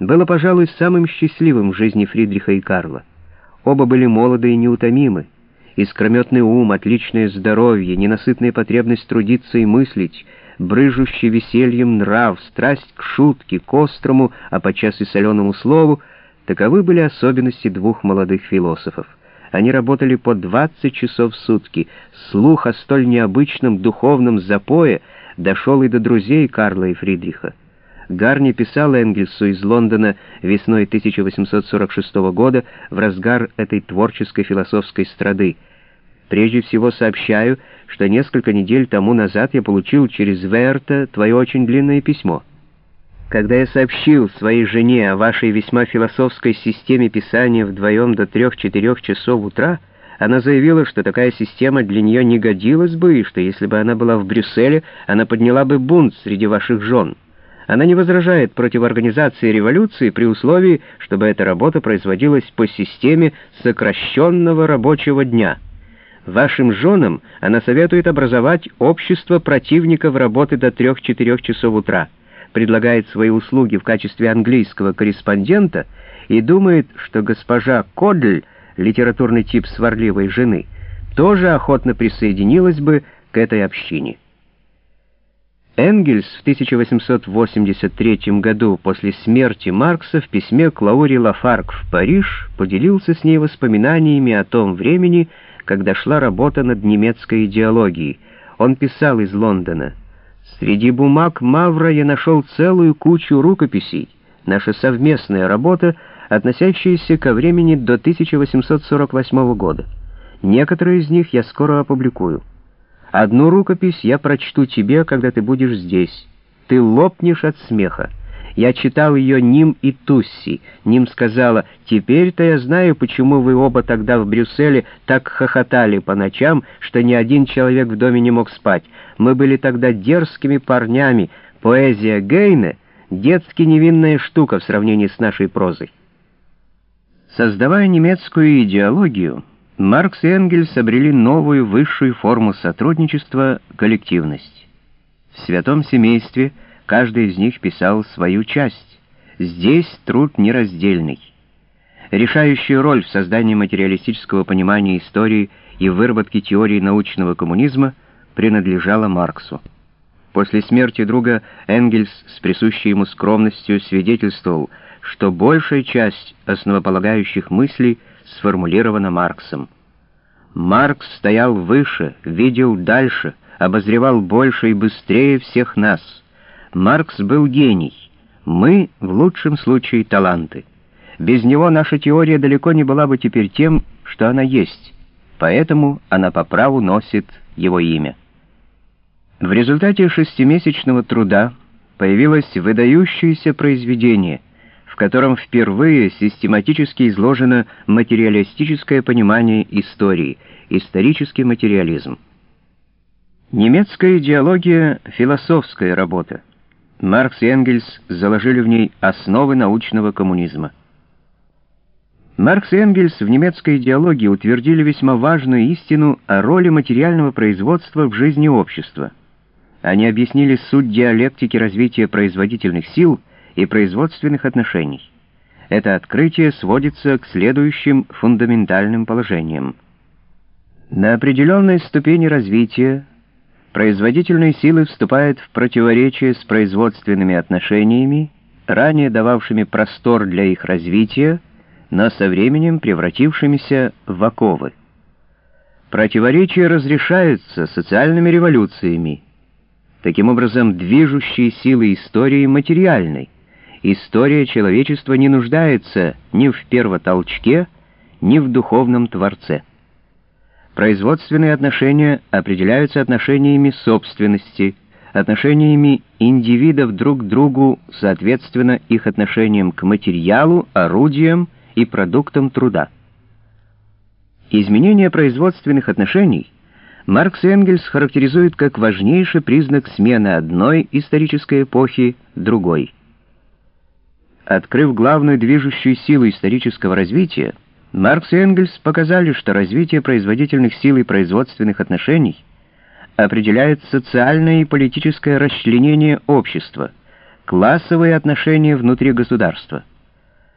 было, пожалуй, самым счастливым в жизни Фридриха и Карла. Оба были молоды и неутомимы. Искрометный ум, отличное здоровье, ненасытная потребность трудиться и мыслить, брыжущий весельем нрав, страсть к шутке, к острому, а подчас и соленому слову — таковы были особенности двух молодых философов. Они работали по 20 часов в сутки. Слух о столь необычном духовном запое дошел и до друзей Карла и Фридриха. Гарни писал Энгельсу из Лондона весной 1846 года в разгар этой творческой философской страды. «Прежде всего сообщаю, что несколько недель тому назад я получил через Верта твое очень длинное письмо. Когда я сообщил своей жене о вашей весьма философской системе писания вдвоем до трех-четырех часов утра, она заявила, что такая система для нее не годилась бы, и что если бы она была в Брюсселе, она подняла бы бунт среди ваших жен». Она не возражает против организации революции при условии, чтобы эта работа производилась по системе сокращенного рабочего дня. Вашим женам она советует образовать общество противников работы до 3-4 часов утра, предлагает свои услуги в качестве английского корреспондента и думает, что госпожа Кодль, литературный тип сварливой жены, тоже охотно присоединилась бы к этой общине. Энгельс в 1883 году после смерти Маркса в письме к Лауре Лафарк в Париж поделился с ней воспоминаниями о том времени, когда шла работа над немецкой идеологией. Он писал из Лондона «Среди бумаг Мавра я нашел целую кучу рукописей. Наша совместная работа, относящаяся ко времени до 1848 года. Некоторые из них я скоро опубликую». Одну рукопись я прочту тебе, когда ты будешь здесь. Ты лопнешь от смеха. Я читал ее Ним и Тусси. Ним сказала, «Теперь-то я знаю, почему вы оба тогда в Брюсселе так хохотали по ночам, что ни один человек в доме не мог спать. Мы были тогда дерзкими парнями. Поэзия Гейне — детски невинная штука в сравнении с нашей прозой». Создавая немецкую идеологию, Маркс и Энгельс обрели новую высшую форму сотрудничества — коллективность. В святом семействе каждый из них писал свою часть. Здесь труд нераздельный. Решающую роль в создании материалистического понимания истории и выработке теории научного коммунизма принадлежала Марксу. После смерти друга Энгельс с присущей ему скромностью свидетельствовал, что большая часть основополагающих мыслей — сформулировано Марксом. Маркс стоял выше, видел дальше, обозревал больше и быстрее всех нас. Маркс был гений. Мы, в лучшем случае, таланты. Без него наша теория далеко не была бы теперь тем, что она есть. Поэтому она по праву носит его имя. В результате шестимесячного труда появилось выдающееся произведение — котором впервые систематически изложено материалистическое понимание истории, исторический материализм. Немецкая идеология — философская работа. Маркс и Энгельс заложили в ней основы научного коммунизма. Маркс и Энгельс в немецкой идеологии утвердили весьма важную истину о роли материального производства в жизни общества. Они объяснили суть диалектики развития производительных сил — и производственных отношений. Это открытие сводится к следующим фундаментальным положениям. На определенной ступени развития производительные силы вступают в противоречие с производственными отношениями, ранее дававшими простор для их развития, но со временем превратившимися в оковы. Противоречия разрешаются социальными революциями. Таким образом, движущие силы истории материальной — история человечества не нуждается ни в первотолчке, ни в духовном творце. Производственные отношения определяются отношениями собственности, отношениями индивидов друг к другу, соответственно их отношением к материалу, орудиям и продуктам труда. Изменение производственных отношений Маркс и Энгельс характеризуют как важнейший признак смены одной исторической эпохи другой – Открыв главную движущую силу исторического развития, Маркс и Энгельс показали, что развитие производительных сил и производственных отношений определяет социальное и политическое расчленение общества, классовые отношения внутри государства –